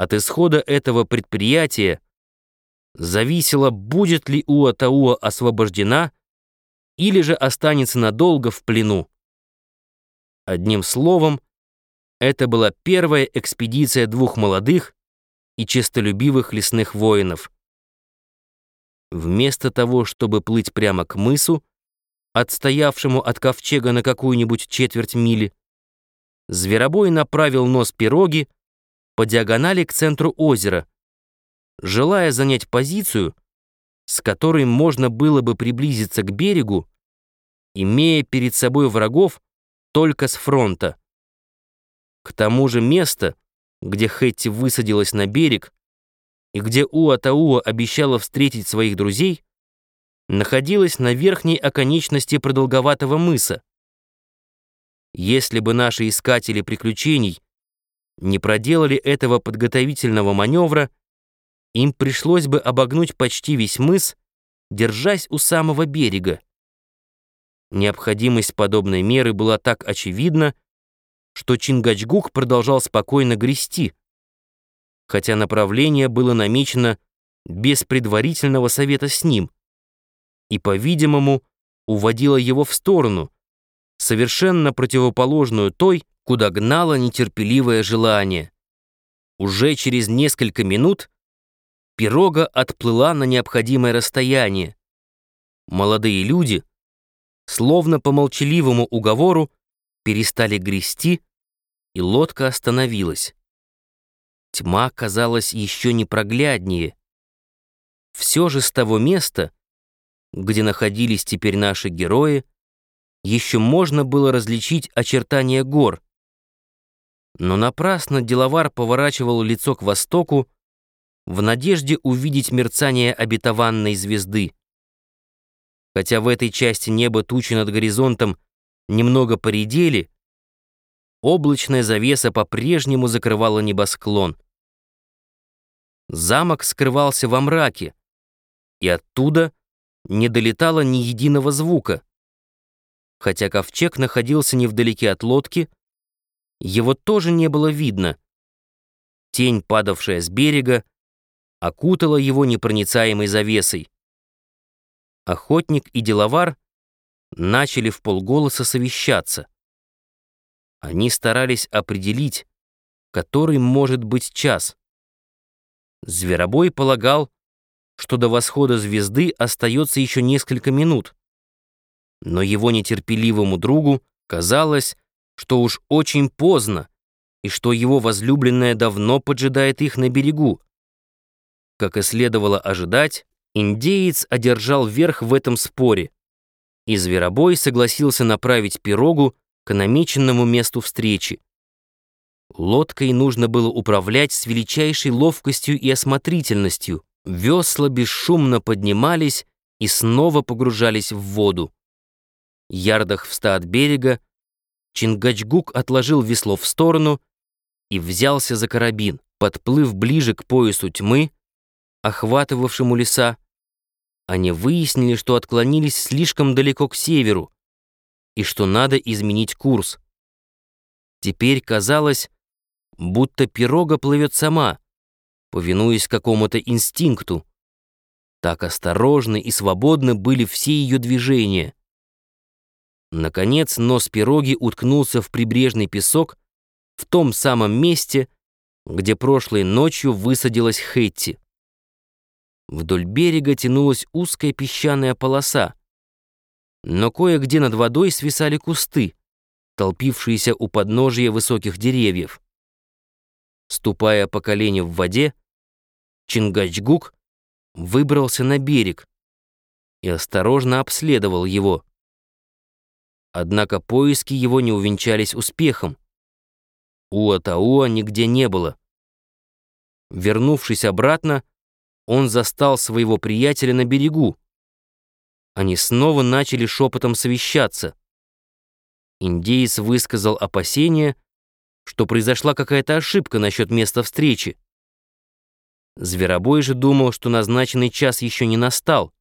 От исхода этого предприятия зависело, будет ли Уатауа освобождена или же останется надолго в плену. Одним словом, это была первая экспедиция двух молодых и честолюбивых лесных воинов. Вместо того, чтобы плыть прямо к мысу, отстоявшему от ковчега на какую-нибудь четверть мили, Зверобой направил нос пироги по диагонали к центру озера, желая занять позицию, с которой можно было бы приблизиться к берегу, имея перед собой врагов только с фронта. К тому же место, где Хэтти высадилась на берег и где Уатауа обещала встретить своих друзей, находилось на верхней оконечности продолговатого мыса. Если бы наши искатели приключений не проделали этого подготовительного маневра, им пришлось бы обогнуть почти весь мыс, держась у самого берега. Необходимость подобной меры была так очевидна, что Чингачгук продолжал спокойно грести, хотя направление было намечено без предварительного совета с ним и, по-видимому, уводило его в сторону, совершенно противоположную той, куда гнало нетерпеливое желание. Уже через несколько минут пирога отплыла на необходимое расстояние. Молодые люди, словно по молчаливому уговору, перестали грести, и лодка остановилась. Тьма казалась еще непрогляднее. Все же с того места, где находились теперь наши герои, еще можно было различить очертания гор. Но напрасно деловар поворачивал лицо к востоку в надежде увидеть мерцание обетованной звезды. Хотя в этой части неба тучи над горизонтом немного поредели, облачная завеса по-прежнему закрывала небосклон. Замок скрывался во мраке, и оттуда не долетало ни единого звука. Хотя ковчег находился невдалеке от лодки, его тоже не было видно. Тень, падавшая с берега, окутала его непроницаемой завесой. Охотник и деловар начали в полголоса совещаться. Они старались определить, который может быть час. Зверобой полагал, что до восхода звезды остается еще несколько минут. Но его нетерпеливому другу казалось, что уж очень поздно, и что его возлюбленная давно поджидает их на берегу. Как и следовало ожидать, индеец одержал верх в этом споре и Зверобой согласился направить пирогу к намеченному месту встречи. Лодкой нужно было управлять с величайшей ловкостью и осмотрительностью. Весла бесшумно поднимались и снова погружались в воду. Ярдах в ста от берега Чингачгук отложил весло в сторону и взялся за карабин. Подплыв ближе к поясу тьмы, охватывавшему леса, они выяснили, что отклонились слишком далеко к северу и что надо изменить курс. Теперь казалось, будто пирога плывет сама, повинуясь какому-то инстинкту. Так осторожны и свободны были все ее движения. Наконец нос пироги уткнулся в прибрежный песок в том самом месте, где прошлой ночью высадилась Хэтти. Вдоль берега тянулась узкая песчаная полоса, но кое-где над водой свисали кусты, толпившиеся у подножия высоких деревьев. Ступая по колени в воде, Чингачгук выбрался на берег и осторожно обследовал его. Однако поиски его не увенчались успехом. Уатауа нигде не было. Вернувшись обратно, он застал своего приятеля на берегу. Они снова начали шепотом совещаться. Индеец высказал опасение, что произошла какая-то ошибка насчет места встречи. Зверобой же думал, что назначенный час еще не настал.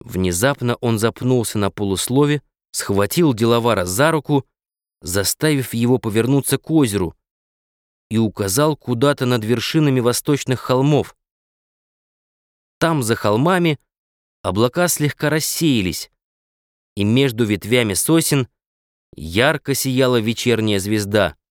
Внезапно он запнулся на полуслове, схватил деловара за руку, заставив его повернуться к озеру, и указал куда-то над вершинами восточных холмов. Там, за холмами, облака слегка рассеялись, и между ветвями сосен ярко сияла вечерняя звезда —